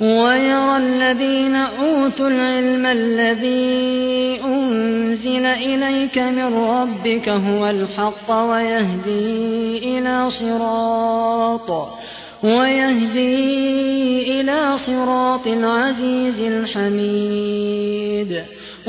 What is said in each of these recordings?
ويرى الذين أوتوا العلم الذي أنزل إليك من ربك هو الحق ويهدي إلى صراط ويهدي إلى صراط العزيز الحميد.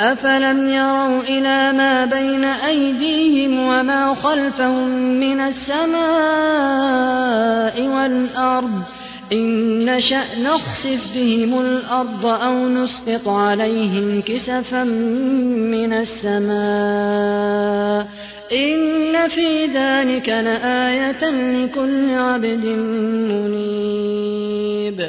أفلم يروا إلى ما بين أيديهم وما خلفهم من السماء والأرض إن نشأ نخسف بهم الأرض أو نسقط عليهم كسفا من السماء إن في ذلك لآية لكل عبد منيب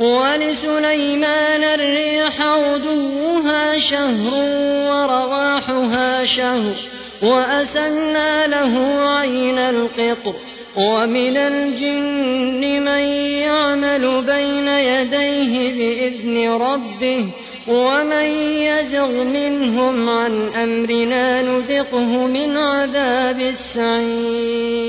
ولسليمان الريح غدوها شهر ورواحها شهر وأسلنا له عين القطر. ومن الجن من يعمل بين يديه بإذن ربه ومن يزغ منهم عن أمرنا نذقه من عذاب السعير.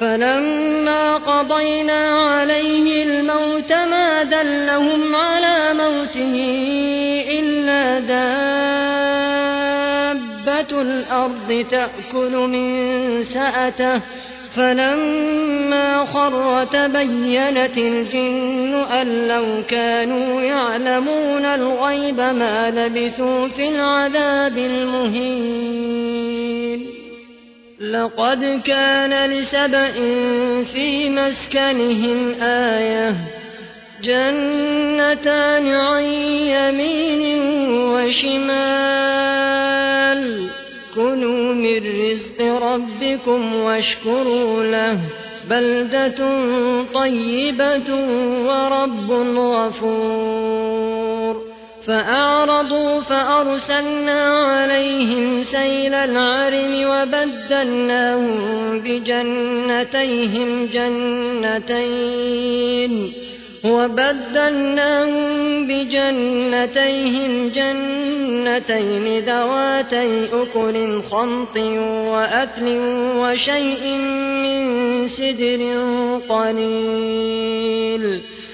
فلما قضينا عليه الموت ما دلهم على موته إلا دابة الأرض تأكل من سأته. فلما خر تبينت الجن أن لو كانوا يعلمون الغيب ما لبثوا في العذاب المهين. لقد كان لسبأ في مسكنهم آية. جنتان عن يمين وشمال. كلوا من رزق ربكم واشكروا له. بلدة طيبة ورب غفور. فأعرضوا فأرسلنا عليهم سيل العرم وبدلناهم بجنتيهم جنتين وبدلناهم بجنتيهم جنتين ذواتي أكل خمط وأكل وشيء من سدر قليل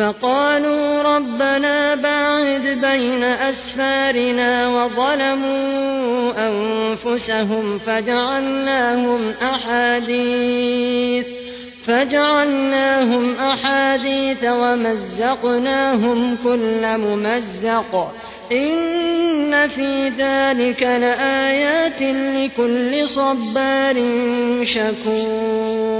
فقالوا ربنا باعد بين أسفارنا وظلموا أنفسهم فجعلناهم أحاديث فجعلناهم أحاديث ومزقناهم كل ممزق إن في ذلك لآيات لكل صبار شكور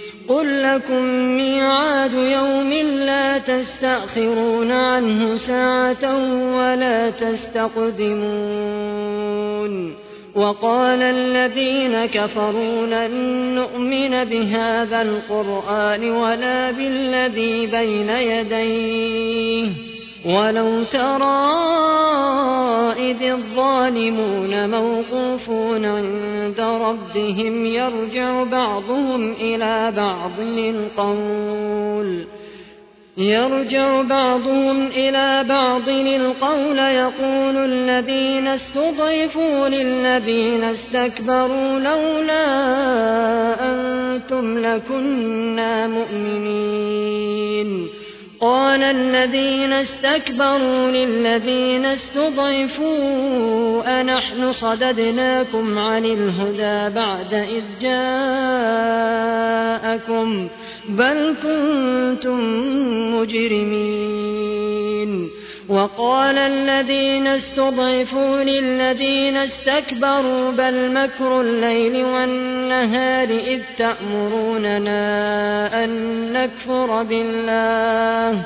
قل لكم ميعاد يوم لا تستأخرون عنه ساعة ولا تستقدمون. وقال الذين كفروا لن نؤمن بهذا القرآن ولا بالذي بين يديه. ولو ترى الظالمون موقوفون عند ربهم يرجع بعضهم إلى بعض القول. يرجع بعضهم إلى بعض القول يقول الذين استضعفوا للذين استكبروا لولا أنتم لكنا مؤمنين. قال الذين استكبروا للذين استضعفوا أنحن صددناكم عن الهدى بعد إذ جاءكم ۖ بل كنتم مجرمين وقال الذين استضعفوا للذين استكبروا بل مكر الليل والنهار إذ تأمروننا أن نكفر بالله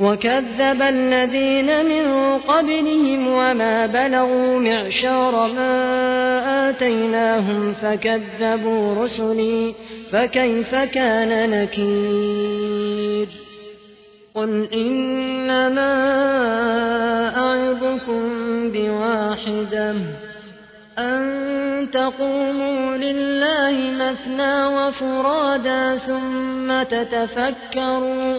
وكذب الذين من قبلهم وما بلغوا معشار ما آتيناهم فكذبوا رسلي فكيف كان نكير قل إنما أعظكم بواحدة أن تقوموا لله مثنى وفرادا ثم تتفكروا